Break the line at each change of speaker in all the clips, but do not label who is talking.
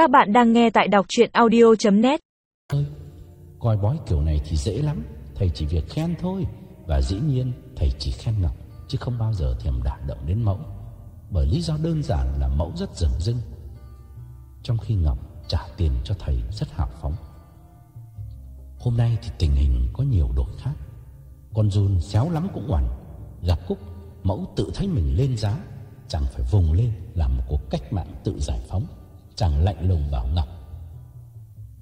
Các bạn đang nghe tại đọc chuyện audio.net
Coi bói kiểu này thì dễ lắm. Thầy chỉ việc khen thôi. Và dĩ nhiên, thầy chỉ khen Ngọc, Chứ không bao giờ thèm đả động đến mẫu. Bởi lý do đơn giản là mẫu rất dừng dưng Trong khi Ngọc trả tiền cho thầy rất hào phóng. Hôm nay thì tình hình có nhiều đổi khác. Con run xéo lắm cũng hoàn Gặp Cúc, Mẫu tự thấy mình lên giá. Chẳng phải vùng lên làm một cuộc cách mạng tự giải phóng. Chàng lạnh lùng bảo Ngọc.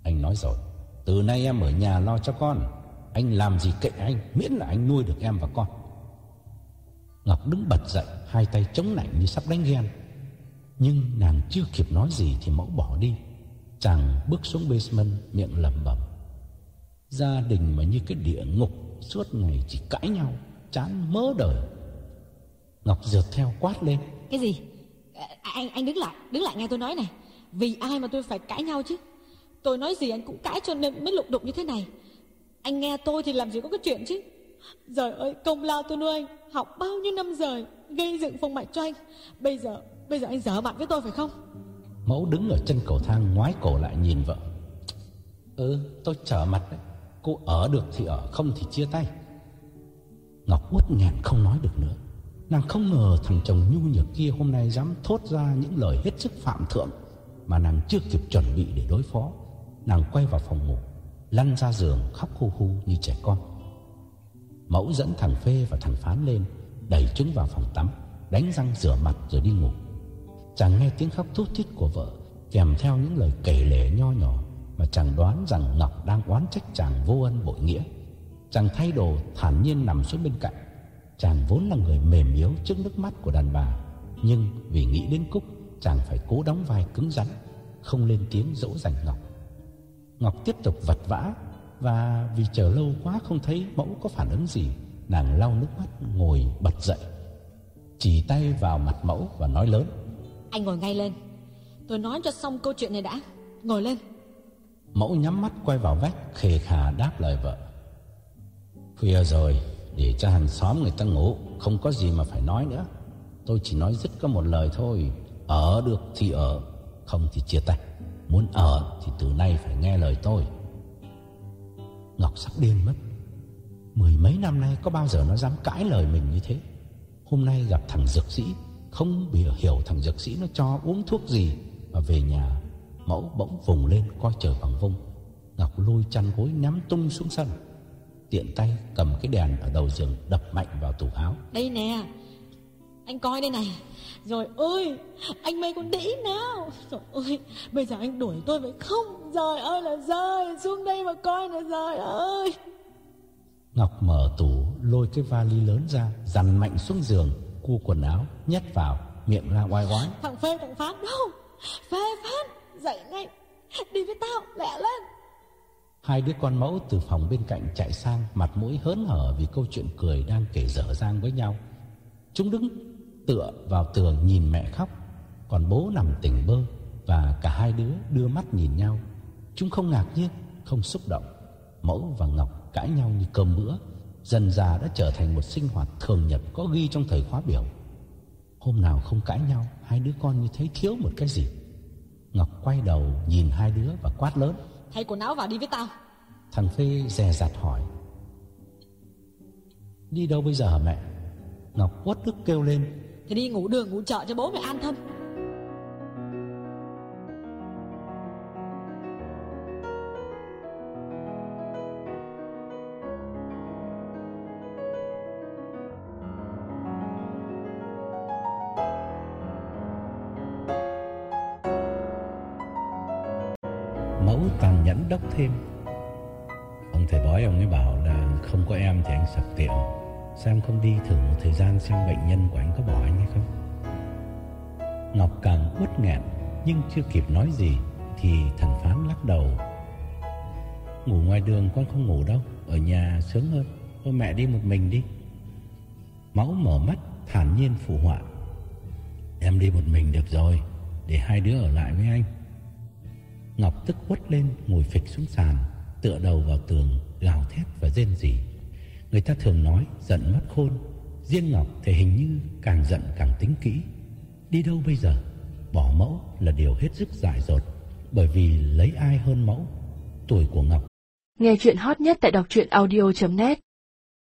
Anh nói rồi Từ nay em ở nhà lo cho con. Anh làm gì kệ anh Miễn là anh nuôi được em và con. Ngọc đứng bật dậy Hai tay chống lạnh như sắp đánh ghen. Nhưng nàng chưa kịp nói gì Thì mẫu bỏ đi. Chàng bước xuống basement miệng lẩm bẩm. Gia đình mà như cái địa ngục Suốt ngày chỉ cãi nhau Chán mớ đời. Ngọc rượt theo quát lên.
Cái gì? À, anh anh đứng lại, đứng lại nghe tôi nói này. Vì ai mà tôi phải cãi nhau chứ? Tôi nói gì anh cũng cãi cho nên mới lục đục như thế này. Anh nghe tôi thì làm gì có cái chuyện chứ? Trời ơi, công lao tôi nuôi anh, học bao nhiêu năm rồi, gây dựng phong mạch cho anh. Bây giờ, bây giờ anh dở mặt với tôi phải không?
Mẫu đứng ở chân cầu thang ngoái cổ lại nhìn vợ Ừ tôi trở mặt đấy Cô ở được thì ở Không thì chia tay Ngọc uất nghẹn không nói được nữa Nàng không ngờ thằng chồng nhu nhược kia Hôm nay dám thốt ra những lời hết sức phạm thượng mà nàng chưa kịp chuẩn bị để đối phó, Nàng quay vào phòng ngủ, Lăn ra giường khóc hu hu như trẻ con. Mẫu dẫn thằng Phê và thằng Phán lên, Đẩy chúng vào phòng tắm, Đánh răng rửa mặt rồi đi ngủ. Chàng nghe tiếng khóc thút thít của vợ, Kèm theo những lời kể lể nho nhỏ Mà chàng đoán rằng Ngọc đang oán trách chàng vô ân bội nghĩa. Chàng thay đồ, thản nhiên nằm xuống bên cạnh. Chàng vốn là người mềm yếu trước nước mắt của đàn bà, Nhưng vì nghĩ đến Cúc Chàng phải cố đóng vai cứng rắn Không lên tiếng dỗ dành Ngọc Ngọc tiếp tục vật vã Và vì chờ lâu quá không thấy mẫu có phản ứng gì Nàng lau nước mắt ngồi bật dậy Chỉ tay vào mặt mẫu và nói lớn
Anh ngồi ngay lên. Tôi nói cho xong câu chuyện này đã. Ngồi lên.
Mẫu nhắm mắt quay vào vách Khề khà đáp lời vợ Khuya rồi Để cho hàng xóm người ta ngủ Không có gì mà phải nói nữa Tôi chỉ nói dứt có một lời thôi ở được thì ở, Không thì chia tay. Muốn ở thì từ nay phải nghe lời tôi. Ngọc sắp điên mất. Mười mấy năm nay có bao giờ nó dám cãi lời mình như thế? Hôm nay gặp thằng dược sĩ, Không bị hiểu thằng dược sĩ nó cho uống thuốc gì mà về nhà Mẫu bỗng vùng lên coi trời bằng vung. Ngọc lôi chăn gối nắm tung xuống sân. Tiện tay cầm cái đèn ở đầu giường Đập mạnh vào tủ áo.
Đây nè. Anh coi đây này. Rồi ơi, anh mê con đĩ nào. Rồi ơi, bây giờ anh đuổi tôi phải không? Trời ơi là trời, xuống đây mà coi nè trời ơi.
Ngọc mở tủ lôi cái vali lớn ra Dằn mạnh xuống giường Cua quần áo nhét vào Miệng ra oai oái
Thằng Phê thằng Phán đâu? Phê Phán, dậy ngay. Đi với tao, lẹ lên.
Hai đứa con mẫu từ phòng bên cạnh chạy sang Mặt mũi hớn hở vì câu chuyện cười Đang kể dở dang với nhau Chúng đứng tựa vào tường nhìn mẹ khóc. Còn bố nằm tỉnh bơ Và cả hai đứa đưa mắt nhìn nhau. Chúng không ngạc nhiên Không xúc động. Mẫu và Ngọc cãi nhau như cơm bữa. Dần già đã trở thành một sinh hoạt thường nhật Có ghi trong thời khóa biểu. Hôm nào không cãi nhau Hai đứa con như thấy thiếu một cái gì. Ngọc quay đầu nhìn hai đứa và quát lớn.
Thay quần áo vào đi với tao.
Thằng Phê dè dặt hỏi. Đi đâu bây giờ hả mẹ? Ngọc uất ức kêu lên
thì đi ngủ đường, ngủ chợ cho bố mẹ an tâm.
Mẫu tàn nhẫn đốc thêm Ông thầy bói ông ấy bảo là Không có em thì anh sập tiệm xem không đi thử một thời gian Xem bệnh nhân của anh có bỏ anh hay không? Ngọc càng uất nghẹn, Nhưng chưa kịp nói gì Thì thằng Phán lắc đầu. Ngủ ngoài đường con không ngủ đâu, Ở nhà sướng hơn. Thôi mẹ đi một mình đi. Mẫu mở mắt, thản nhiên phụ họa. Em đi một mình được rồi, Để hai đứa ở lại với anh. Ngọc tức quất lên, ngồi phịch xuống sàn, Tựa đầu vào tường, gào thét và rên rỉ. Người ta thường nói giận mất khôn Riêng Ngọc thì hình như càng giận càng tính kỹ. Đi đâu bây giờ? Bỏ mẫu là điều hết sức dại dột, Bởi vì lấy ai hơn mẫu? Tuổi của Ngọc.
Nghe chuyện hot nhất tại đọc truyện audio.net